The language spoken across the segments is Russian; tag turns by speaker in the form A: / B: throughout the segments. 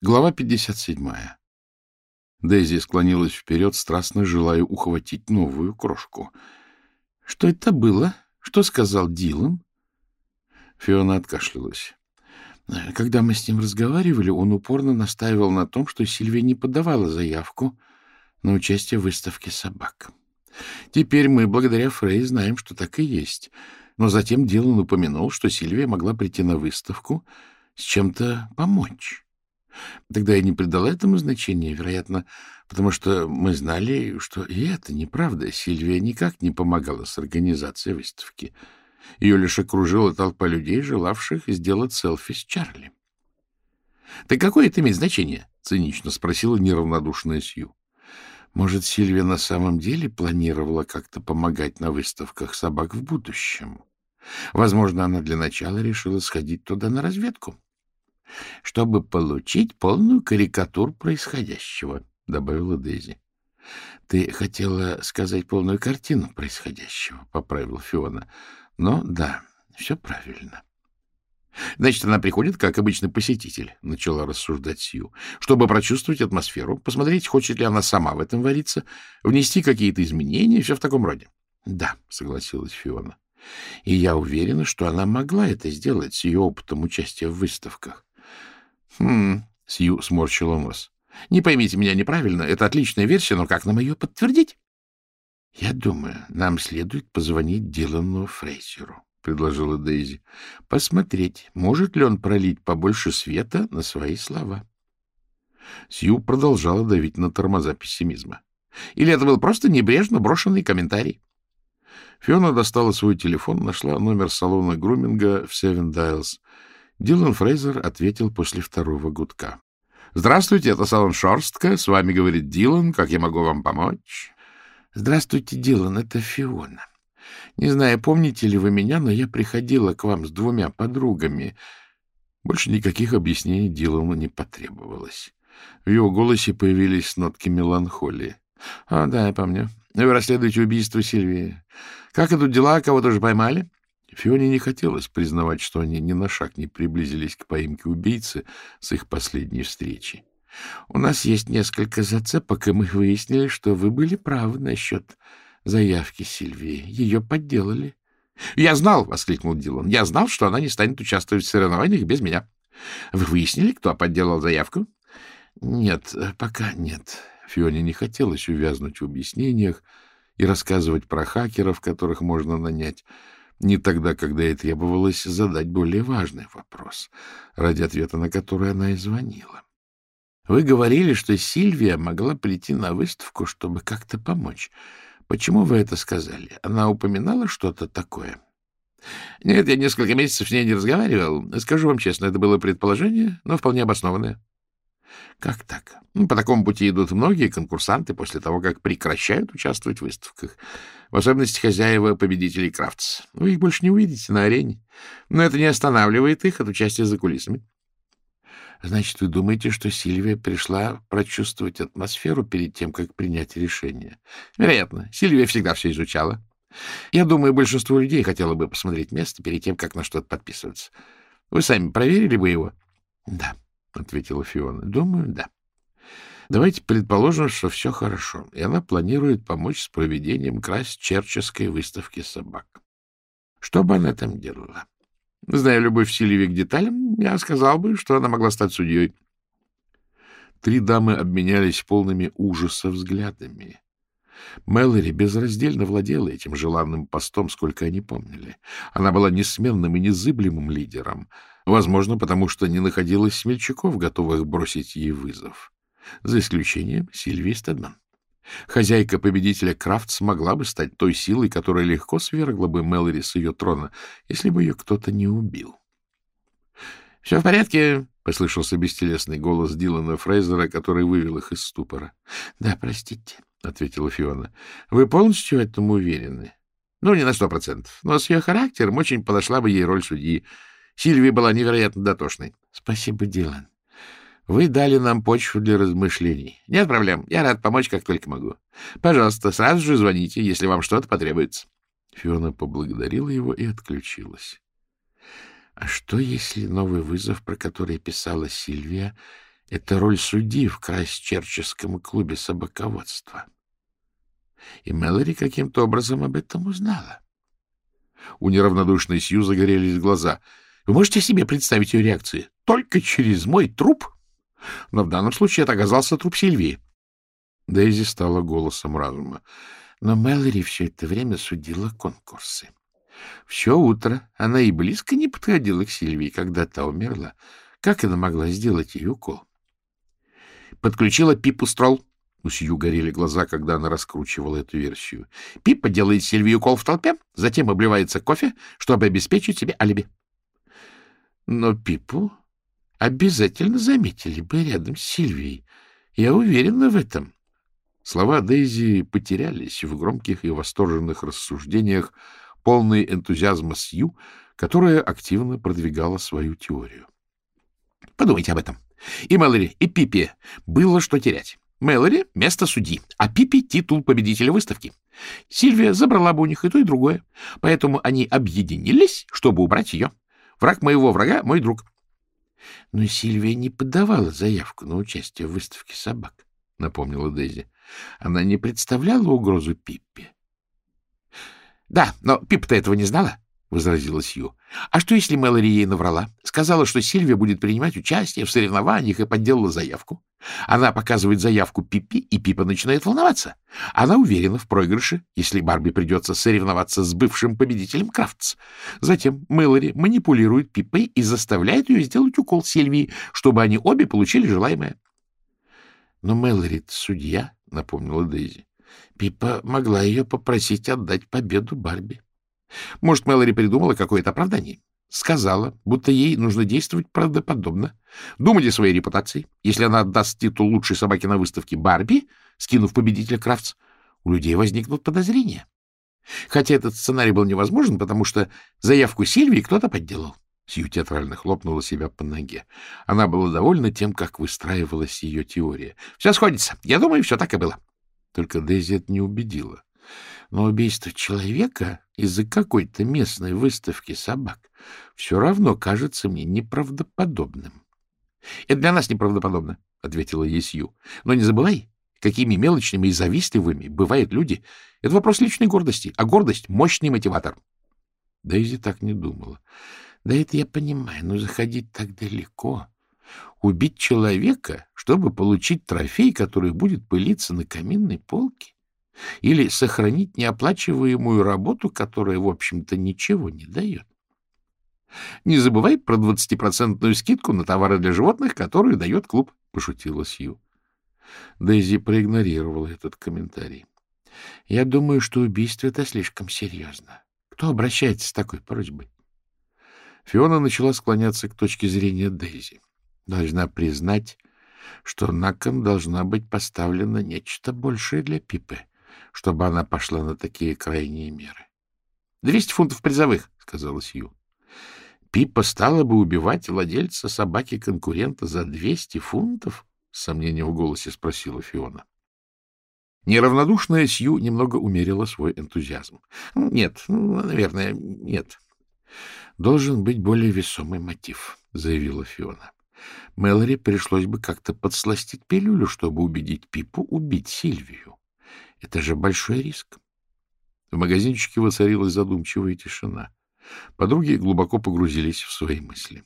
A: Глава 57. Дейзи склонилась вперед, страстно желая ухватить новую крошку. — Что это было? Что сказал Дилан? Фиона откашлялась. Когда мы с ним разговаривали, он упорно настаивал на том, что Сильвия не подавала заявку на участие в выставке собак. Теперь мы, благодаря Фрей, знаем, что так и есть. Но затем Дилан упомянул, что Сильвия могла прийти на выставку с чем-то помочь. Тогда я не придала этому значения, вероятно, потому что мы знали, что и это неправда. Сильвия никак не помогала с организацией выставки. Ее лишь окружила толпа людей, желавших сделать селфи с Чарли. — Так какое это имеет значение? — цинично спросила неравнодушная Сью. Может, Сильвия на самом деле планировала как-то помогать на выставках собак в будущем? Возможно, она для начала решила сходить туда на разведку чтобы получить полную карикатуру происходящего, — добавила Дейзи. — Ты хотела сказать полную картину происходящего, — поправил Фиона. — Но да, все правильно. — Значит, она приходит, как обычный посетитель, — начала рассуждать Сью, — чтобы прочувствовать атмосферу, посмотреть, хочет ли она сама в этом вариться, внести какие-то изменения, все в таком роде. — Да, — согласилась Фиона. — И я уверена, что она могла это сделать с ее опытом участия в выставках. Хм, Сью сморщила нос. Не поймите меня неправильно, это отличная версия, но как нам ее подтвердить? — Я думаю, нам следует позвонить Дилану Фрейсеру, — предложила Дейзи. — Посмотреть, может ли он пролить побольше света на свои слова. Сью продолжала давить на тормоза пессимизма. Или это был просто небрежно брошенный комментарий? Фиона достала свой телефон, нашла номер салона груминга в Севен Дайлс Дилан Фрейзер ответил после второго гудка. — Здравствуйте, это салон Шорстка. С вами говорит Дилан. Как я могу вам помочь? — Здравствуйте, Дилан, это Фиона. Не знаю, помните ли вы меня, но я приходила к вам с двумя подругами. Больше никаких объяснений Дилану не потребовалось. В его голосе появились нотки меланхолии. — А, да, я помню. Вы расследуете убийство Сильвии. Как идут дела? Кого-то уже поймали? Фионе не хотелось признавать, что они ни на шаг не приблизились к поимке убийцы с их последней встречи. — У нас есть несколько зацепок, и мы выяснили, что вы были правы насчет заявки Сильвии. Ее подделали. — Я знал! — воскликнул Дилан. — Я знал, что она не станет участвовать в соревнованиях без меня. — Вы выяснили, кто подделал заявку? — Нет, пока нет. Фионе не хотелось увязнуть в объяснениях и рассказывать про хакеров, которых можно нанять не тогда, когда ей требовалось задать более важный вопрос, ради ответа на который она и звонила. Вы говорили, что Сильвия могла прийти на выставку, чтобы как-то помочь. Почему вы это сказали? Она упоминала что-то такое? Нет, я несколько месяцев с ней не разговаривал. Скажу вам честно, это было предположение, но вполне обоснованное. Как так? Ну, по такому пути идут многие конкурсанты после того, как прекращают участвовать в выставках. В особенности хозяева победителей Крафтс. Вы их больше не увидите на арене. Но это не останавливает их от участия за кулисами. Значит, вы думаете, что Сильвия пришла прочувствовать атмосферу перед тем, как принять решение? Вероятно. Сильвия всегда все изучала. Я думаю, большинство людей хотело бы посмотреть место перед тем, как на что-то подписываться. Вы сами проверили бы его? Да. — ответила Фиона. — Думаю, да. Давайте предположим, что все хорошо, и она планирует помочь с проведением крайсчерческой выставки собак. Что бы она там делала? Зная любовь Сильви к деталям, я сказал бы, что она могла стать судьей. Три дамы обменялись полными ужаса взглядами. Мэлори безраздельно владела этим желанным постом, сколько они помнили. Она была несменным и незыблемым лидером — Возможно, потому что не находилось смельчаков, готовых бросить ей вызов. За исключением Сильвии Стедман. Хозяйка победителя Крафт смогла бы стать той силой, которая легко свергла бы Мэлори с ее трона, если бы ее кто-то не убил. — Все в порядке, — послышался бестелесный голос Дилана Фрейзера, который вывел их из ступора. — Да, простите, — ответила Фиона. — Вы полностью в этом уверены? — Ну, не на сто процентов. Но с ее характером очень подошла бы ей роль судьи. Сильвия была невероятно дотошной. — Спасибо, Дилан. Вы дали нам почву для размышлений. Нет проблем. Я рад помочь, как только могу. Пожалуйста, сразу же звоните, если вам что-то потребуется. Фиона поблагодарила его и отключилась. А что, если новый вызов, про который писала Сильвия, Это роль судьи в Крайсчерческом клубе собаководства. И Мэлори каким-то образом об этом узнала. У неравнодушной Сью загорелись глаза. Вы можете себе представить ее реакции? Только через мой труп? Но в данном случае это оказался труп Сильвии. Дейзи стала голосом разума. Но Мэлори все это время судила конкурсы. Все утро она и близко не подходила к Сильвии, когда та умерла. Как она могла сделать ей укол? Подключила Пипу Строл. У Сью горели глаза, когда она раскручивала эту версию. Пипа делает Сильвии укол в толпе, затем обливается кофе, чтобы обеспечить себе алиби. Но Пипу обязательно заметили бы рядом с Сильвией. Я уверена в этом. Слова Дейзи потерялись в громких и восторженных рассуждениях, полной энтузиазма Сью, которая активно продвигала свою теорию. Подумайте об этом. И Мэлори, и Пипи было что терять. Мэлори — место судьи, а Пипи — титул победителя выставки. Сильвия забрала бы у них и то, и другое, поэтому они объединились, чтобы убрать ее. Враг моего врага — мой друг. Но Сильвия не подавала заявку на участие в выставке собак, — напомнила Дейзи. Она не представляла угрозу Пиппи. — Да, но Пиппа-то этого не знала, — возразила Сью. — А что, если Мэлори ей наврала? Сказала, что Сильвия будет принимать участие в соревнованиях и подделала заявку. Она показывает заявку Пиппи, и Пиппа начинает волноваться. Она уверена в проигрыше, если Барби придется соревноваться с бывшим победителем Крафтс. Затем Мэлори манипулирует Пиппой и заставляет ее сделать укол Сильвии, чтобы они обе получили желаемое. — Но Мэлори — судья, — напомнила Дейзи. Пиппа могла ее попросить отдать победу Барби. Может, Мэлори придумала какое-то оправдание. Сказала, будто ей нужно действовать правдоподобно. Думать о своей репутации. Если она отдаст титул лучшей собаки на выставке Барби, скинув победителя Крафтс, у людей возникнут подозрения. Хотя этот сценарий был невозможен, потому что заявку Сильвии кто-то подделал. Сью театрально хлопнула себя по ноге. Она была довольна тем, как выстраивалась ее теория. — Все сходится. Я думаю, все так и было. Только Дейзи это не убедила. Но убийство человека из-за какой-то местной выставки собак все равно кажется мне неправдоподобным. — Это для нас неправдоподобно, — ответила Есью. — Но не забывай, какими мелочными и завистливыми бывают люди. Это вопрос личной гордости, а гордость — мощный мотиватор. Дейзи так не думала. Да это я понимаю, но заходить так далеко. Убить человека, чтобы получить трофей, который будет пылиться на каминной полке? Или сохранить неоплачиваемую работу, которая, в общем-то, ничего не дает? Не забывай про двадцатипроцентную скидку на товары для животных, которую дает клуб, — пошутила Сью. Дейзи проигнорировала этот комментарий. — Я думаю, что убийство — это слишком серьезно. Кто обращается с такой просьбой? Фиона начала склоняться к точке зрения Дейзи. Должна признать, что на кон должна быть поставлено нечто большее для Пипы, чтобы она пошла на такие крайние меры. — Двести фунтов призовых, — сказала Сью. Пипа стала бы убивать владельца собаки-конкурента за двести фунтов? — с сомнением в голосе спросила Фиона. Неравнодушная Сью немного умерила свой энтузиазм. — Нет, наверное, нет. — Должен быть более весомый мотив, — заявила Фиона. Мэлори пришлось бы как-то подсластить пилюлю, чтобы убедить Пипу убить Сильвию. Это же большой риск. В магазинчике воцарилась задумчивая тишина. Подруги глубоко погрузились в свои мысли.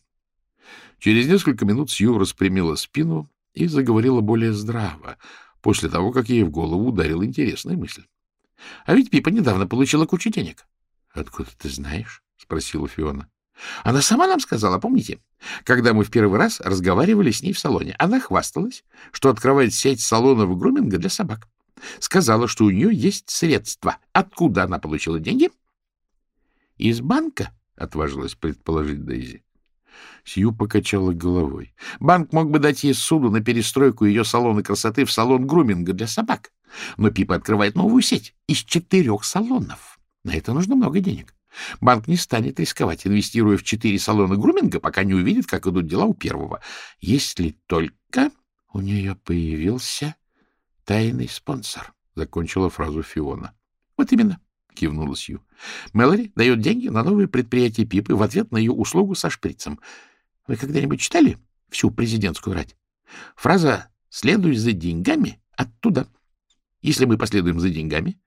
A: Через несколько минут Сью распрямила спину и заговорила более здраво, после того, как ей в голову ударила интересная мысль. — А ведь Пипа недавно получила кучу денег. — Откуда ты знаешь? — спросила Фиона. — Она сама нам сказала, помните? Когда мы в первый раз разговаривали с ней в салоне, она хвасталась, что открывает сеть салонов груминга для собак. Сказала, что у нее есть средства. Откуда она получила деньги? — Из банка, — отважилась предположить Дейзи. Сью покачала головой. Банк мог бы дать ей суду на перестройку ее салона красоты в салон груминга для собак. Но Пипа открывает новую сеть из четырех салонов. На это нужно много денег. Банк не станет рисковать, инвестируя в четыре салона груминга, пока не увидит, как идут дела у первого. Если только у нее появился тайный спонсор, — закончила фразу Фиона. — Вот именно, — кивнула Сью. Мэлори дает деньги на новые предприятия Пипы в ответ на ее услугу со шприцем. Вы когда-нибудь читали всю президентскую рать?
B: Фраза «следуй за деньгами» оттуда. Если мы последуем за деньгами,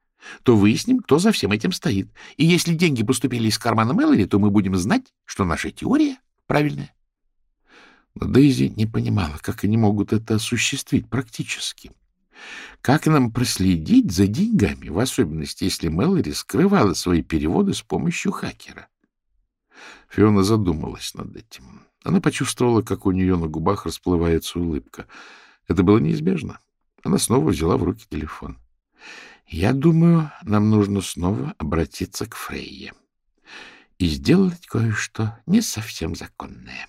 B: то выясним, кто за всем этим стоит. И если деньги поступили из кармана Мэлори, то мы будем знать, что наша теория правильная.
A: Но Дейзи не понимала, как они могут это осуществить практически. Как нам проследить за деньгами, в особенности, если Мэлори скрывала свои переводы с помощью хакера? Фиона задумалась над этим. Она почувствовала, как у нее на губах расплывается улыбка. Это было неизбежно. Она снова взяла в руки телефон. — Я думаю, нам нужно снова обратиться к Фрейе и сделать кое-что не совсем законное.